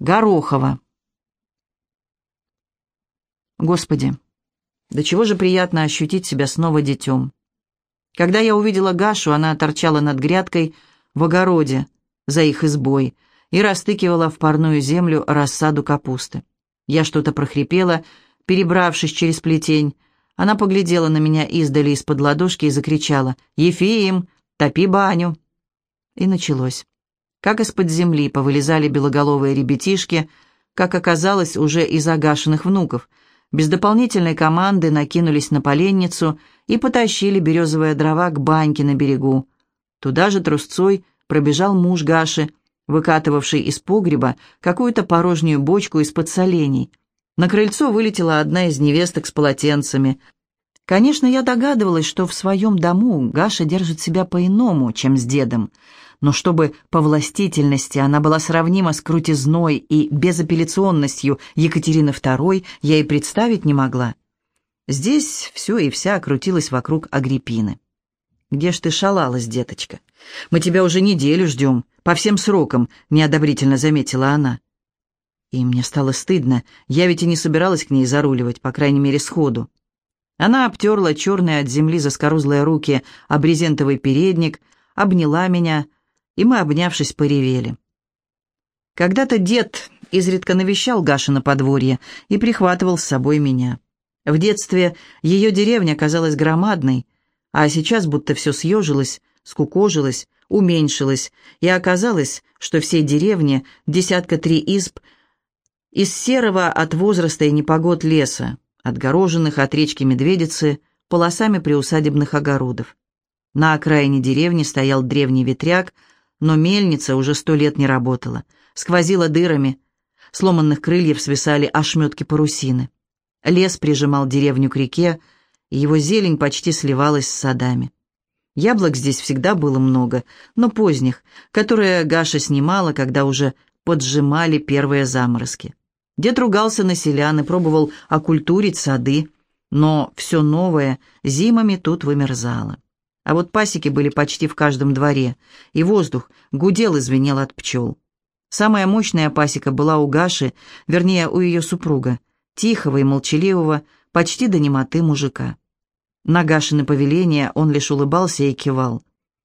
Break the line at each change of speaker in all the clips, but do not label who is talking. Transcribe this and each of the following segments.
Горохова. Господи, до чего же приятно ощутить себя снова детем. Когда я увидела Гашу, она торчала над грядкой в огороде за их избой и растыкивала в парную землю рассаду капусты. Я что-то прохрипела, перебравшись через плетень. Она поглядела на меня издали из-под ладошки и закричала «Ефим, топи баню!» И началось. Как из-под земли повылезали белоголовые ребятишки, как оказалось, уже из загашенных внуков. Без дополнительной команды накинулись на поленницу и потащили березовые дрова к баньке на берегу. Туда же трусцой пробежал муж Гаши, выкатывавший из погреба какую-то порожнюю бочку из-под солений. На крыльцо вылетела одна из невесток с полотенцами. Конечно, я догадывалась, что в своем дому Гаша держит себя по-иному, чем с дедом, но чтобы по властительности она была сравнима с крутизной и безапелляционностью Екатерины II, я и представить не могла. Здесь все и вся крутилось вокруг Агриппины. «Где ж ты шалалась, деточка? Мы тебя уже неделю ждем, по всем срокам», — неодобрительно заметила она. И мне стало стыдно, я ведь и не собиралась к ней заруливать, по крайней мере, сходу. Она обтерла черные от земли заскорузлые руки об брезентовый передник, обняла меня, и мы, обнявшись, поревели. Когда-то дед изредка навещал Гаша на подворье и прихватывал с собой меня. В детстве ее деревня казалась громадной, а сейчас будто все съежилось, скукожилось, уменьшилось, и оказалось, что всей деревне десятка три изб из серого от возраста и непогод леса, отгороженных от речки Медведицы полосами приусадебных огородов. На окраине деревни стоял древний ветряк, но мельница уже сто лет не работала, сквозила дырами, сломанных крыльев свисали ошметки парусины. Лес прижимал деревню к реке, и его зелень почти сливалась с садами. Яблок здесь всегда было много, но поздних, которые Гаша снимала, когда уже поджимали первые заморозки. Дед ругался на селян и пробовал окультурить сады, но все новое зимами тут вымерзало. А вот пасеки были почти в каждом дворе, и воздух гудел и звенел от пчел. Самая мощная пасека была у Гаши, вернее, у ее супруга, тихого и молчаливого, почти до немоты мужика. На Гашины повеление он лишь улыбался и кивал.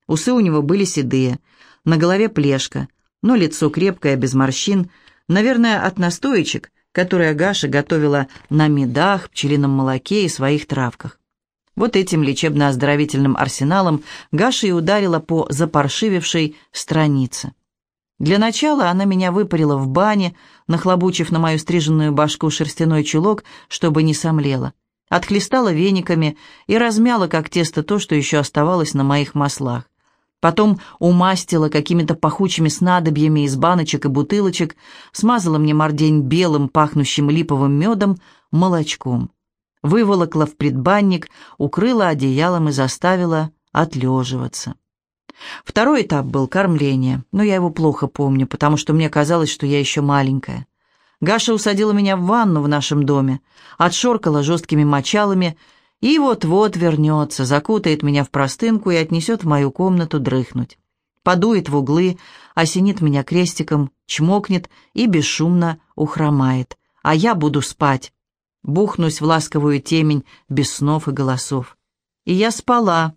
Усы у него были седые, на голове плешка, но лицо крепкое, без морщин — Наверное, от настоечек, которые Гаша готовила на медах, пчелином молоке и своих травках. Вот этим лечебно-оздоровительным арсеналом Гаша и ударила по запаршивившей странице. Для начала она меня выпарила в бане, нахлобучив на мою стриженную башку шерстяной чулок, чтобы не сомлела. Отхлестала вениками и размяла, как тесто, то, что еще оставалось на моих маслах. Потом умастила какими-то пахучими снадобьями из баночек и бутылочек, смазала мне мордень белым, пахнущим липовым медом, молочком. Выволокла в предбанник, укрыла одеялом и заставила отлеживаться. Второй этап был кормление, но я его плохо помню, потому что мне казалось, что я еще маленькая. Гаша усадила меня в ванну в нашем доме, отшоркала жесткими мочалами и вот-вот вернется, закутает меня в простынку и отнесет в мою комнату дрыхнуть. Подует в углы, осенит меня крестиком, чмокнет и бесшумно ухромает. А я буду спать. Бухнусь в ласковую темень без снов и голосов. И я спала,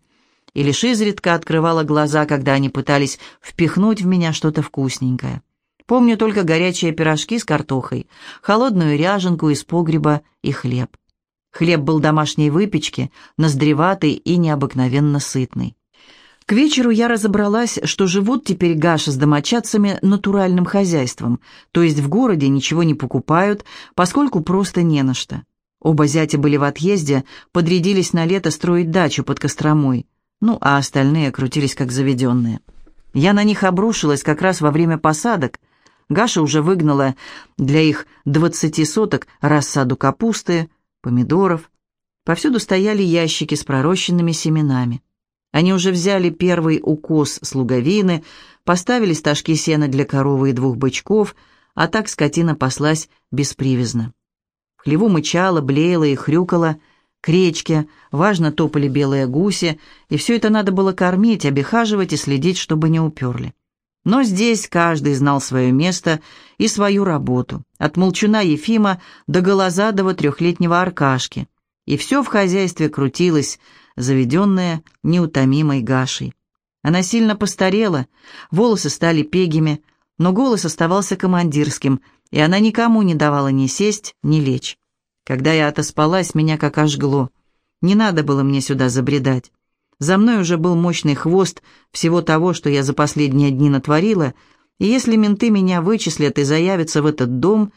и лишь изредка открывала глаза, когда они пытались впихнуть в меня что-то вкусненькое. Помню только горячие пирожки с картохой, холодную ряженку из погреба и хлеб. Хлеб был домашней выпечки, ноздреватый и необыкновенно сытный. К вечеру я разобралась, что живут теперь Гаша с домочадцами натуральным хозяйством, то есть в городе ничего не покупают, поскольку просто не на что. Оба зятя были в отъезде, подрядились на лето строить дачу под Костромой, ну а остальные крутились как заведенные. Я на них обрушилась как раз во время посадок. Гаша уже выгнала для их двадцати соток рассаду капусты, помидоров. Повсюду стояли ящики с пророщенными семенами. Они уже взяли первый укос с луговины, поставили стажки сена для коровы и двух бычков, а так скотина паслась беспривязно. В хлеву мычала, блеяла и хрюкала, к речке, важно топали белые гуси, и все это надо было кормить, обихаживать и следить, чтобы не уперли. Но здесь каждый знал свое место и свою работу, от молчуна Ефима до голозадого трехлетнего Аркашки. И все в хозяйстве крутилось, заведенное неутомимой Гашей. Она сильно постарела, волосы стали пегими, но голос оставался командирским, и она никому не давала ни сесть, ни лечь. Когда я отоспалась, меня как ожгло. Не надо было мне сюда забредать. За мной уже был мощный хвост всего того, что я за последние дни натворила, и если менты меня вычислят и заявятся в этот дом,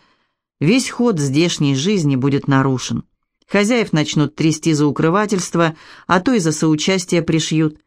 весь ход здешней жизни будет нарушен. Хозяев начнут трясти за укрывательство, а то и за соучастие пришьют.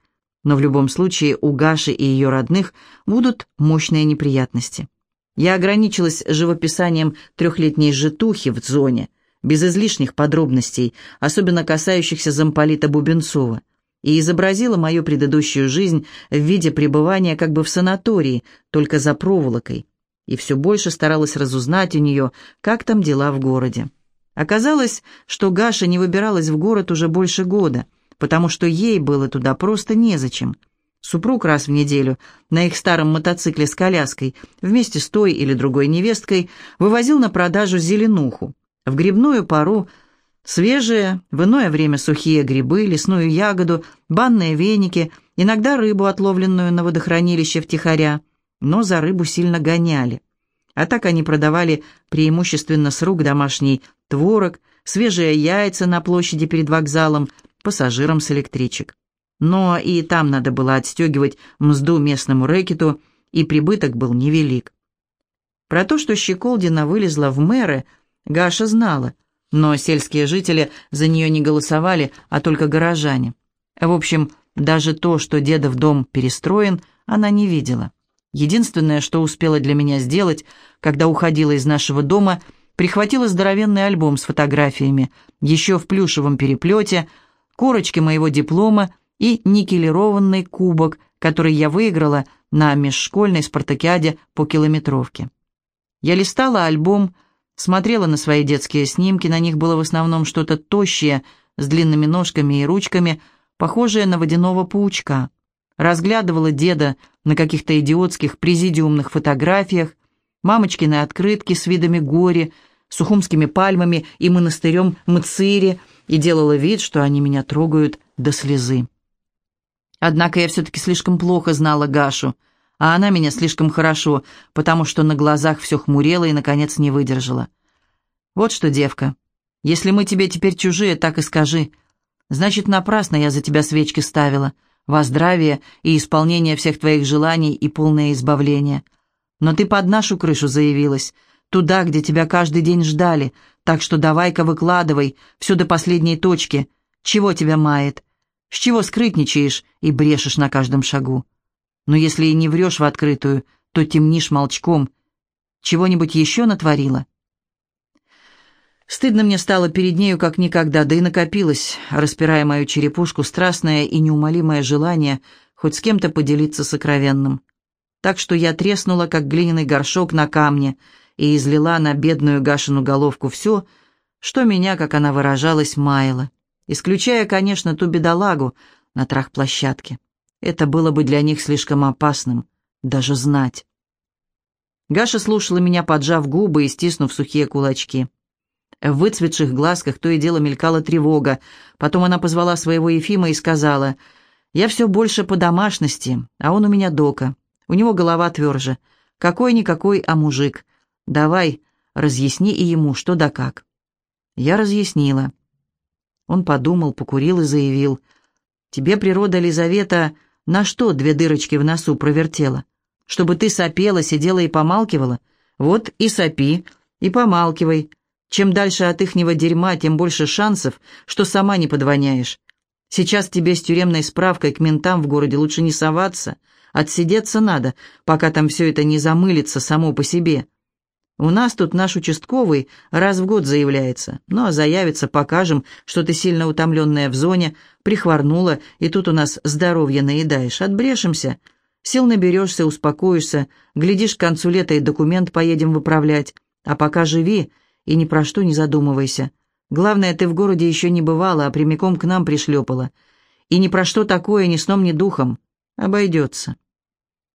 Но в любом случае у Гаши и ее родных будут мощные неприятности. Я ограничилась живописанием трехлетней житухи в зоне, без излишних подробностей, особенно касающихся замполита Бубенцова и изобразила мою предыдущую жизнь в виде пребывания как бы в санатории, только за проволокой, и все больше старалась разузнать у нее, как там дела в городе. Оказалось, что Гаша не выбиралась в город уже больше года, потому что ей было туда просто незачем. Супруг раз в неделю на их старом мотоцикле с коляской вместе с той или другой невесткой вывозил на продажу зеленуху. В грибную пару Свежие, в иное время сухие грибы, лесную ягоду, банные веники, иногда рыбу, отловленную на водохранилище втихаря, но за рыбу сильно гоняли. А так они продавали преимущественно с рук домашний творог, свежие яйца на площади перед вокзалом, пассажирам с электричек. Но и там надо было отстегивать мзду местному рэкету, и прибыток был невелик. Про то, что Щеколдина вылезла в мэры, Гаша знала – но сельские жители за нее не голосовали, а только горожане. В общем, даже то, что дедов дом перестроен, она не видела. Единственное, что успела для меня сделать, когда уходила из нашего дома, прихватила здоровенный альбом с фотографиями, еще в плюшевом переплете, корочки моего диплома и никелированный кубок, который я выиграла на межшкольной спартакиаде по километровке. Я листала альбом, Смотрела на свои детские снимки, на них было в основном что-то тощее, с длинными ножками и ручками, похожее на водяного паучка. Разглядывала деда на каких-то идиотских президиумных фотографиях, мамочкины открытки с видами гори, сухумскими пальмами и монастырем Мцири, и делала вид, что они меня трогают до слезы. Однако я все-таки слишком плохо знала Гашу — а она меня слишком хорошо, потому что на глазах все хмурело и, наконец, не выдержала. «Вот что, девка, если мы тебе теперь чужие, так и скажи. Значит, напрасно я за тебя свечки ставила, во здравие и исполнение всех твоих желаний и полное избавление. Но ты под нашу крышу заявилась, туда, где тебя каждый день ждали, так что давай-ка выкладывай, все до последней точки. Чего тебя мает? С чего скрытничаешь и брешешь на каждом шагу?» Но если и не врешь в открытую, то темнишь молчком. Чего-нибудь еще натворила?» Стыдно мне стало перед нею как никогда, да и накопилось, распирая мою черепушку, страстное и неумолимое желание хоть с кем-то поделиться сокровенным. Так что я треснула, как глиняный горшок на камне, и излила на бедную Гашину головку все, что меня, как она выражалась, маяло, исключая, конечно, ту бедолагу на трахплощадке. Это было бы для них слишком опасным, даже знать. Гаша слушала меня, поджав губы и стиснув сухие кулачки. В выцветших глазках то и дело мелькала тревога. Потом она позвала своего Ефима и сказала, «Я все больше по домашности, а он у меня дока. У него голова тверже. Какой-никакой, а мужик. Давай, разъясни и ему, что да как». Я разъяснила. Он подумал, покурил и заявил, «Тебе природа, Лизавета, на что две дырочки в носу провертела? Чтобы ты сопела, сидела и помалкивала? Вот и сопи, и помалкивай. Чем дальше от ихнего дерьма, тем больше шансов, что сама не подвоняешь. Сейчас тебе с тюремной справкой к ментам в городе лучше не соваться. Отсидеться надо, пока там все это не замылится само по себе. У нас тут наш участковый раз в год заявляется. Ну, а заявится, покажем, что ты сильно утомленная в зоне, прихворнула, и тут у нас здоровье наедаешь. Отбрешемся. Сил наберешься, успокоишься. Глядишь, к концу лета и документ поедем выправлять. А пока живи и ни про что не задумывайся. Главное, ты в городе еще не бывала, а прямиком к нам пришлепала. И ни про что такое ни сном, ни духом. Обойдется.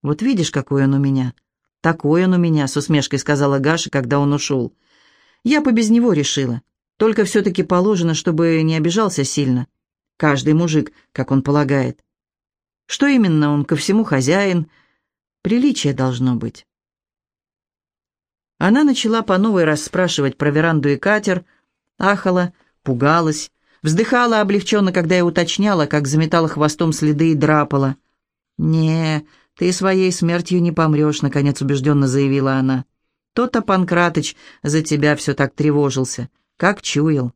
«Вот видишь, какой он у меня». «Такой он у меня», — с усмешкой сказала Гаша, когда он ушел. «Я бы без него решила. Только все-таки положено, чтобы не обижался сильно. Каждый мужик, как он полагает. Что именно он ко всему хозяин? Приличие должно быть». Она начала по новой расспрашивать про веранду и катер, ахала, пугалась, вздыхала облегченно, когда я уточняла, как заметала хвостом следы и драпала. «Не, ты своей смертью не помрешь», — наконец убежденно заявила она. «То-то Панкратыч за тебя все так тревожился, как чуял».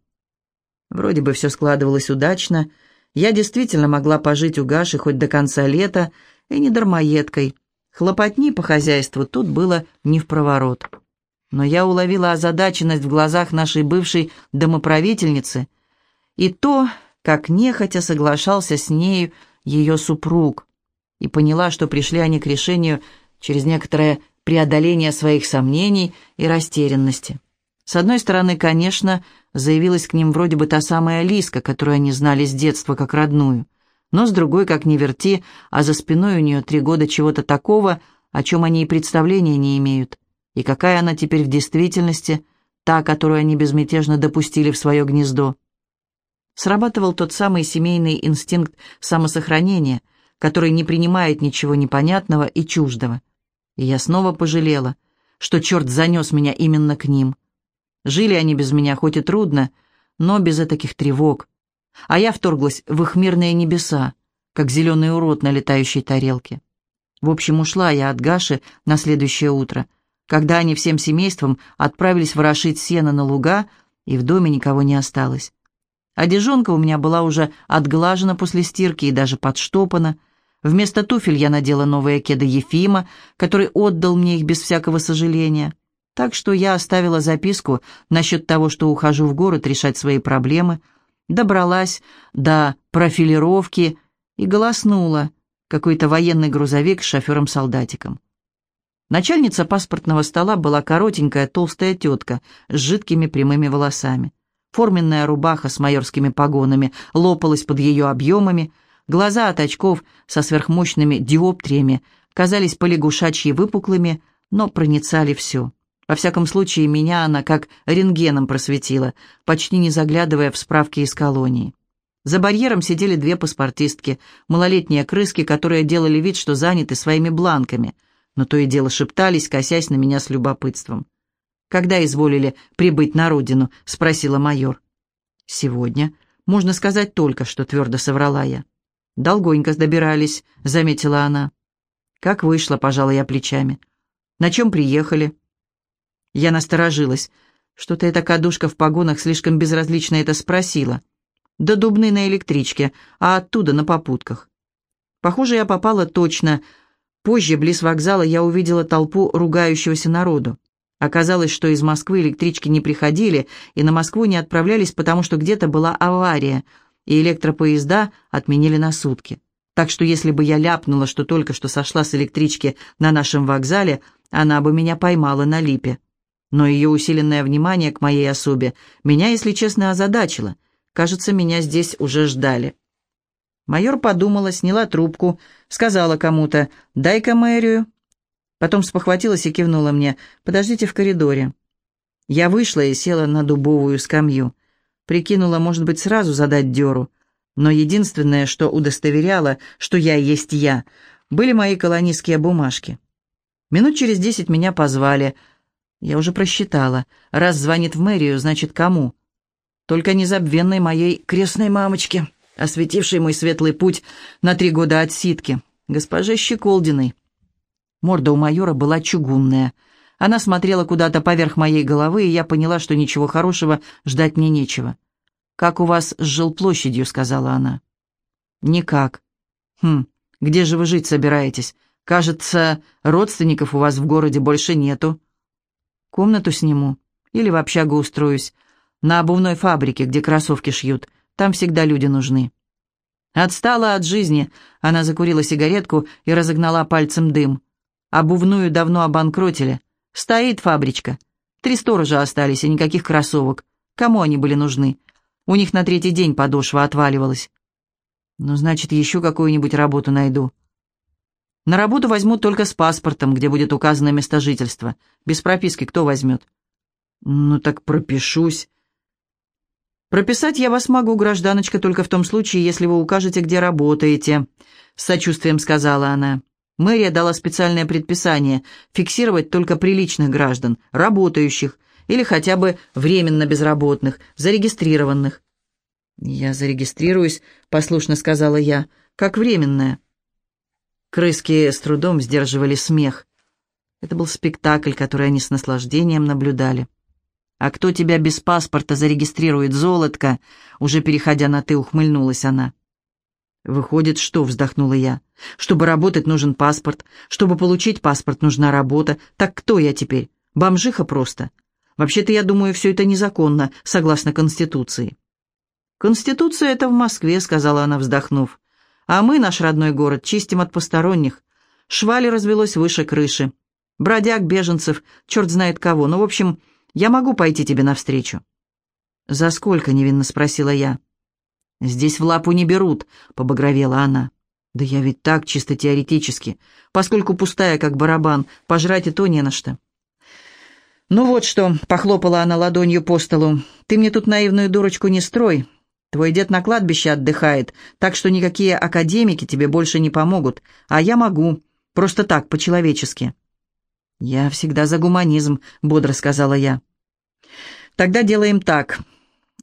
Вроде бы все складывалось удачно. Я действительно могла пожить у Гаши хоть до конца лета, и не дармоедкой. Хлопотни по хозяйству тут было не в проворот но я уловила озадаченность в глазах нашей бывшей домоправительницы и то, как нехотя соглашался с нею ее супруг, и поняла, что пришли они к решению через некоторое преодоление своих сомнений и растерянности. С одной стороны, конечно, заявилась к ним вроде бы та самая Лиска, которую они знали с детства как родную, но с другой, как ни верти, а за спиной у нее три года чего-то такого, о чем они и представления не имеют. И какая она теперь в действительности, та, которую они безмятежно допустили в свое гнездо? Срабатывал тот самый семейный инстинкт самосохранения, который не принимает ничего непонятного и чуждого. И я снова пожалела, что черт занес меня именно к ним. Жили они без меня хоть и трудно, но без таких тревог. А я вторглась в их мирные небеса, как зеленый урод на летающей тарелке. В общем, ушла я от Гаши на следующее утро — когда они всем семейством отправились ворошить сено на луга, и в доме никого не осталось. Одежонка у меня была уже отглажена после стирки и даже подштопана. Вместо туфель я надела новые кеды Ефима, который отдал мне их без всякого сожаления. Так что я оставила записку насчет того, что ухожу в город решать свои проблемы, добралась до профилировки и голоснула какой-то военный грузовик с шофером-солдатиком. Начальница паспортного стола была коротенькая толстая тетка с жидкими прямыми волосами. Форменная рубаха с майорскими погонами лопалась под ее объемами, глаза от очков со сверхмощными диоптриями казались полягушачьи выпуклыми, но проницали все. Во всяком случае, меня она как рентгеном просветила, почти не заглядывая в справки из колонии. За барьером сидели две паспортистки, малолетние крыски, которые делали вид, что заняты своими бланками – но то и дело шептались, косясь на меня с любопытством. «Когда изволили прибыть на родину?» — спросила майор. «Сегодня. Можно сказать только, что твердо соврала я». «Долгонько добирались», — заметила она. «Как вышло», — пожала я плечами. «На чем приехали?» Я насторожилась. Что-то эта кадушка в погонах слишком безразлично это спросила. «До Дубны на электричке, а оттуда на попутках». Похоже, я попала точно Позже, близ вокзала, я увидела толпу ругающегося народу. Оказалось, что из Москвы электрички не приходили и на Москву не отправлялись, потому что где-то была авария, и электропоезда отменили на сутки. Так что если бы я ляпнула, что только что сошла с электрички на нашем вокзале, она бы меня поймала на липе. Но ее усиленное внимание к моей особе меня, если честно, озадачило. Кажется, меня здесь уже ждали. Майор подумала, сняла трубку, сказала кому-то «дай-ка мэрию». Потом спохватилась и кивнула мне «подождите в коридоре». Я вышла и села на дубовую скамью. Прикинула, может быть, сразу задать дёру. Но единственное, что удостоверяло, что я есть я, были мои колонистские бумажки. Минут через десять меня позвали. Я уже просчитала. Раз звонит в мэрию, значит, кому? Только незабвенной моей крестной мамочке осветивший мой светлый путь на три года отсидки, госпоже Щеколдиной. Морда у майора была чугунная. Она смотрела куда-то поверх моей головы, и я поняла, что ничего хорошего ждать мне нечего. «Как у вас с жилплощадью?» — сказала она. «Никак». «Хм, где же вы жить собираетесь? Кажется, родственников у вас в городе больше нету». «Комнату сниму. Или в общагу устроюсь. На обувной фабрике, где кроссовки шьют. Там всегда люди нужны». Отстала от жизни, она закурила сигаретку и разогнала пальцем дым. Обувную давно обанкротили. Стоит фабричка. Три сторожа остались и никаких кроссовок. Кому они были нужны? У них на третий день подошва отваливалась. Ну, значит, еще какую-нибудь работу найду. На работу возьмут только с паспортом, где будет указано место жительства. Без прописки кто возьмет? Ну так пропишусь. Прописать я вас могу, гражданочка, только в том случае, если вы укажете, где работаете, с сочувствием сказала она. Мэрия дала специальное предписание фиксировать только приличных граждан, работающих или хотя бы временно безработных, зарегистрированных. «Я зарегистрируюсь», — послушно сказала я, — «как временная». Крыски с трудом сдерживали смех. Это был спектакль, который они с наслаждением наблюдали. «А кто тебя без паспорта зарегистрирует, золотко?» Уже переходя на «ты», ухмыльнулась она. «Выходит, что?» — вздохнула я. «Чтобы работать, нужен паспорт. Чтобы получить паспорт, нужна работа. Так кто я теперь? Бомжиха просто. Вообще-то, я думаю, все это незаконно, согласно Конституции». «Конституция — это в Москве», — сказала она, вздохнув. «А мы, наш родной город, чистим от посторонних. Швали развелось выше крыши. Бродяг, беженцев, черт знает кого. Ну, в общем, я могу пойти тебе навстречу». «За сколько?» — невинно спросила я. «Здесь в лапу не берут», — побагровела она. «Да я ведь так, чисто теоретически, поскольку пустая, как барабан, пожрать и то не на что». «Ну вот что», — похлопала она ладонью по столу, — «ты мне тут наивную дурочку не строй. Твой дед на кладбище отдыхает, так что никакие академики тебе больше не помогут, а я могу, просто так, по-человечески». «Я всегда за гуманизм», — бодро сказала я. «Тогда делаем так.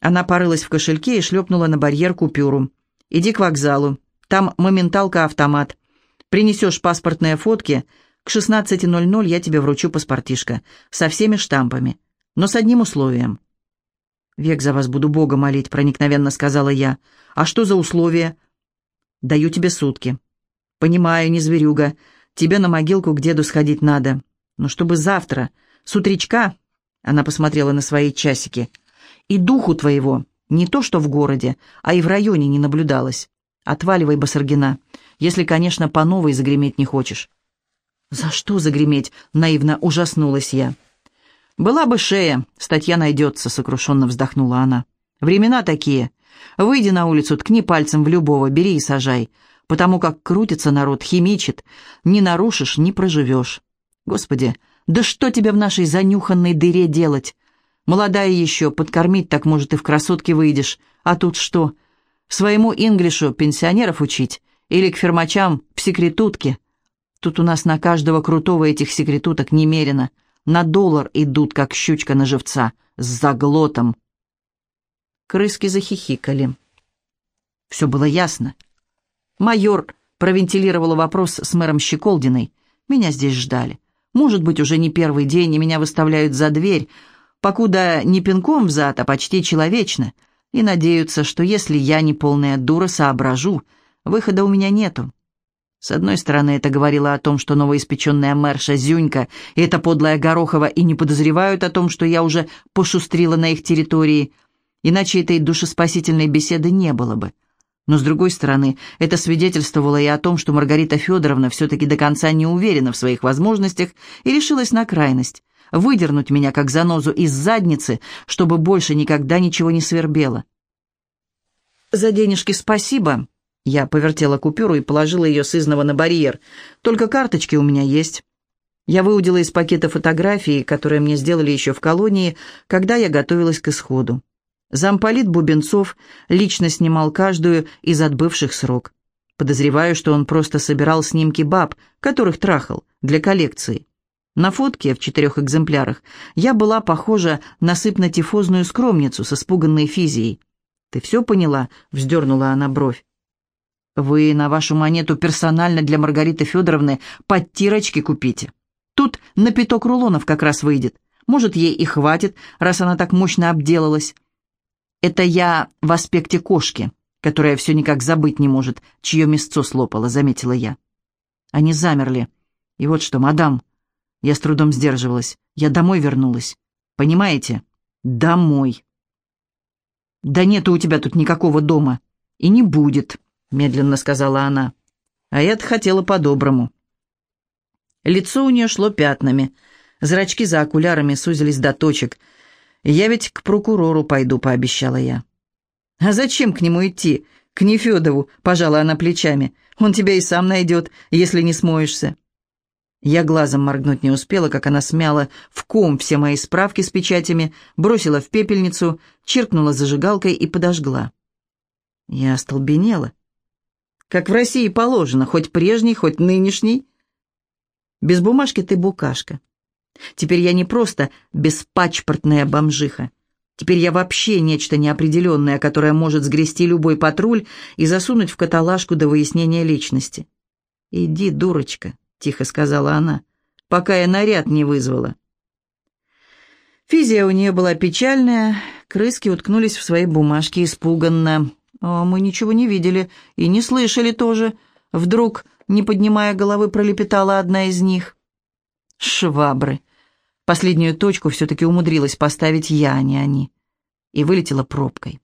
Она порылась в кошельке и шлепнула на барьер купюру. «Иди к вокзалу. Там моменталка-автомат. Принесешь паспортные фотки. К 16.00 я тебе вручу паспортишко. Со всеми штампами. Но с одним условием». «Век за вас буду Бога молить», — проникновенно сказала я. «А что за условия?» «Даю тебе сутки». «Понимаю, не зверюга. Тебе на могилку к деду сходить надо. Но чтобы завтра, с утречка...» Она посмотрела на свои часики. И духу твоего не то что в городе, а и в районе не наблюдалось. Отваливай, Басаргина, если, конечно, по новой загреметь не хочешь». «За что загреметь?» — наивно ужаснулась я. «Была бы шея, статья найдется», — сокрушенно вздохнула она. «Времена такие. Выйди на улицу, ткни пальцем в любого, бери и сажай. Потому как крутится народ, химичит. Не нарушишь, не проживешь. Господи, да что тебе в нашей занюханной дыре делать? Молодая еще, подкормить так, может, и в красотке выйдешь. А тут что? Своему инглишу пенсионеров учить? Или к фермачам в секретутке? Тут у нас на каждого крутого этих секретуток немерено. На доллар идут, как щучка на живца, с заглотом. Крыски захихикали. Все было ясно. Майор провентилировала вопрос с мэром Щеколдиной. Меня здесь ждали. Может быть, уже не первый день, и меня выставляют за дверь, покуда не пинком взад, а почти человечно, и надеются, что если я не полная дура соображу, выхода у меня нету. С одной стороны, это говорило о том, что новоиспеченная мэрша Зюнька и эта подлая Горохова и не подозревают о том, что я уже пошустрила на их территории, иначе этой душеспасительной беседы не было бы. Но, с другой стороны, это свидетельствовало и о том, что Маргарита Федоровна все-таки до конца не уверена в своих возможностях и решилась на крайность выдернуть меня как занозу из задницы, чтобы больше никогда ничего не свербело. «За денежки спасибо», — я повертела купюру и положила ее сызново на барьер. «Только карточки у меня есть». Я выудила из пакета фотографии, которые мне сделали еще в колонии, когда я готовилась к исходу. Замполит Бубенцов лично снимал каждую из отбывших срок. Подозреваю, что он просто собирал снимки баб, которых трахал, для коллекции. На фотке в четырех экземплярах я была похожа на сыпно-тифозную скромницу с испуганной физией. «Ты все поняла?» — вздернула она бровь. «Вы на вашу монету персонально для Маргариты Федоровны подтирочки купите. Тут на пяток рулонов как раз выйдет. Может, ей и хватит, раз она так мощно обделалась. Это я в аспекте кошки, которая все никак забыть не может, чье мясцо слопала», — заметила я. Они замерли. «И вот что, мадам», я с трудом сдерживалась. Я домой вернулась. Понимаете? Домой. «Да нету у тебя тут никакого дома. И не будет», — медленно сказала она. А я-то хотела по-доброму. Лицо у нее шло пятнами. Зрачки за окулярами сузились до точек. «Я ведь к прокурору пойду», — пообещала я. «А зачем к нему идти? к Нефедову», — пожала она плечами. «Он тебя и сам найдет, если не смоешься». Я глазом моргнуть не успела, как она смяла в ком все мои справки с печатями, бросила в пепельницу, чиркнула зажигалкой и подожгла. Я остолбенела. Как в России положено, хоть прежний, хоть нынешний. Без бумажки ты букашка. Теперь я не просто беспачпортная бомжиха. Теперь я вообще нечто неопределенное, которое может сгрести любой патруль и засунуть в каталажку до выяснения личности. «Иди, дурочка», тихо сказала она, пока я наряд не вызвала. Физия у нее была печальная, крыски уткнулись в свои бумажки испуганно. «А мы ничего не видели и не слышали тоже», — вдруг, не поднимая головы, пролепетала одна из них. «Швабры!» Последнюю точку все-таки умудрилась поставить я, а не они. И вылетела пробкой.